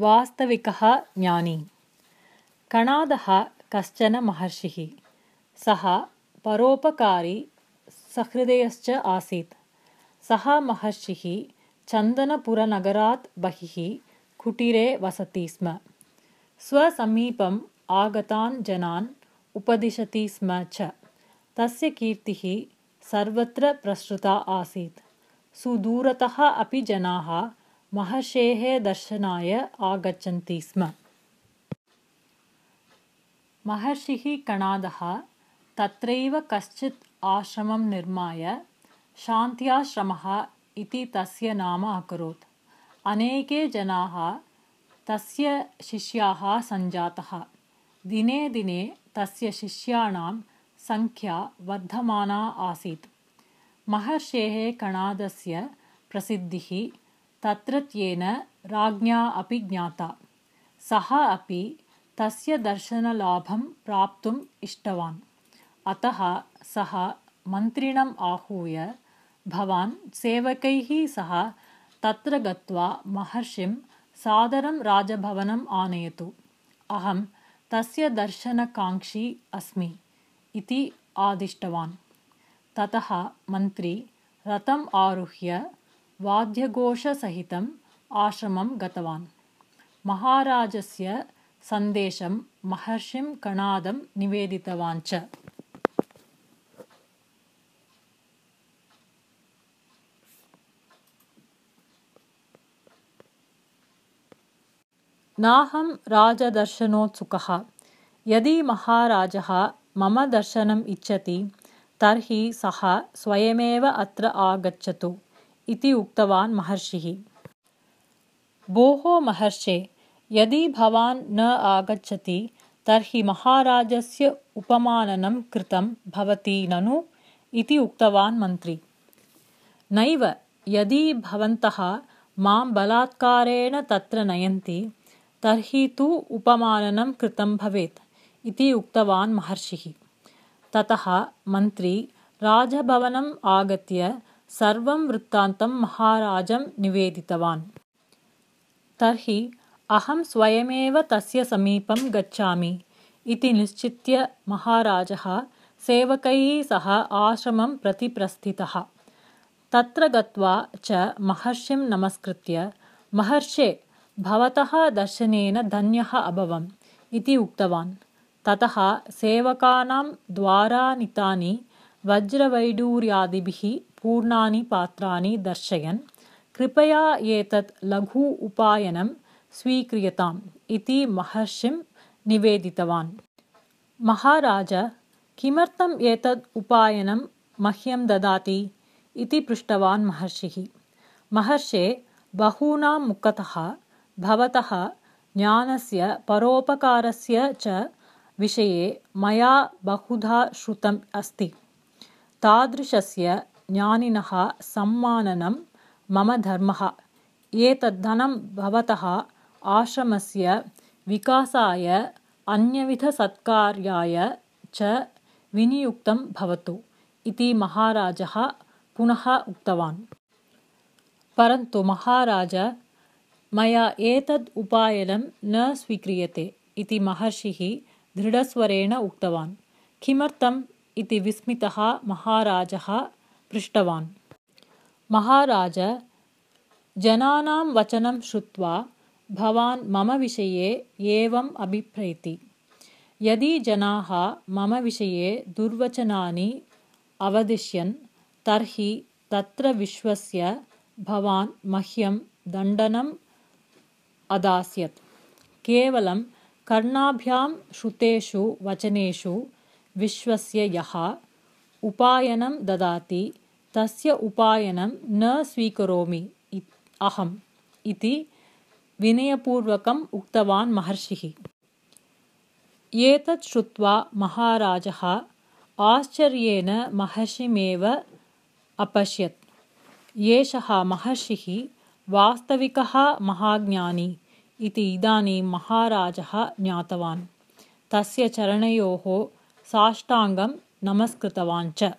वास्तविकः ज्ञानी। कणादः कश्चन महर्षिः। सः परोपकारी सहृदयश्च आसीत्। सः महर्षिः चन्दनपुरनगरात् बहिः कुटीरे वसति स्म। स्वसमीपम् आगतान् जनान् उपदिशति स्म च। तस्य कीर्तिः सर्वत्र प्रसृता आसीत्। सुदूरतः अपि जनाः महर्षेः दर्शनाय आगच्छन्ति स्म। महर्षिः कणादः तत्रैव कश्चित् आश्रमं निर्माय शान्त्याश्रमः इति तस्य नाम अकरोत्। अनेके जनाः तस्य शिष्याः सञ्जातः। दिने दिने तस्य शिष्याणां सङ्ख्या वर्धमाना आसीत्। महर्षेः कणादस्य प्रसिद्धिः तत्रत्येन राज्ञा अपि ज्ञाता। सः अपि तस्य दर्शनलाभं प्राप्तुम् इष्टवान्। अतः सः मन्त्रिणम् आहूय भवान् सेवकैः सह तत्र गत्वा महर्षिं सादरं राजभवनम् आनयतु। अहं तस्य दर्शनकाङ्क्षी अस्मि इति आदिष्टवान्। ततः मन्त्री रथम् आरुह्य वाद्यघोषसहितम् आश्रमं गतवान्। महाराजस्य सन्देशं महर्षिं कणादं निवेदितवान् च। नाहं राजदर्शनोत्सुकः। यदि महाराजः मम दर्शनम् इच्छति तर्हि सः स्वयमेव अत्र आगच्छतु इति उक्तवान् महर्षिः। भोः महर्षे यदि भवान् न आगच्छति तर्हि महाराजस्य उपमाननं कृतं भवति ननु? इति उक्तवान् मन्त्री। नैव यदि भवन्तः मां बलात्कारेण तत्र नयन्ति तर्हि तु उपमाननं कृतं भवेत् इति उक्तवान् महर्षिः। ततः मन्त्री राजभवनम् आगत्य सर्वं वृत्तान्तं महाराजं निवेदितवान्। तर्हि अहं स्वयमेव तस्य समीपं गच्छामि इति निश्चित्य महाराजः सेवकैः सह आश्रमं प्रति प्रस्थितः। तत्र गत्वा च महर्षिं नमस्कृत्य महर्षे भवतः दर्शनेन धन्यः अभवम् इति उक्तवान्। ततः सेवकानां द्वारानितानि वज्रवैडूर्यादिभिः पूर्णानि पात्राणि दर्शयन्। कृपया एतत् लघु उपायनं स्वीक्रियताम् इति महर्षिं निवेदितवान्। महाराज किमर्थम् एतत् उपायनं मह्यं ददाति इति पृष्टवान् महर्षिः। महर्षे बहूनां मुखतः भवतः ज्ञानस्य परोपकारस्य च विषये मया बहुधा श्रुतम् अस्ति। तादृशस्य ज्ञानिनः सम्माननं मम धर्मः। एतद्धनं भवतः आश्रमस्य विकासाय अन्यविधसत्कार्याय च विनियुक्तं भवतु इति महाराजः पुनः उक्तवान्। परन्तु महाराज मया एतद् उपायनं न स्वीक्रियते इति महर्षिः दृढस्वरेण उक्तवान्। किमर्थम् इति विस्मितः महाराजः पृष्टवान्। महाराज जनानां वचनं श्रुत्वा भवान् मम विषये एवम् अभिप्रैति। यदि जनाः मम विषये दुर्वचनानि अवदिश्यन् तर्हि तत्र विश्वस्य भवान् मह्यं दण्डनम् अदास्यत्। केवलं कर्णाभ्यां श्रुतेषु वचनेषु विश्वस्य यः उपायनं ददाति तस्य उपायनं न स्वीकरोमि अहम् इति विनयपूर्वकम् उक्तवान् महर्षिः। एतत् श्रुत्वा महाराजः आश्चर्येण महर्षिमेव अपश्यत्। एषः महर्षिः वास्तविकः महाज्ञानी इति इदानीं महाराजः ज्ञातवान्। तस्य चरणयोः साष्टाङ्गं नमस्कृतवान् च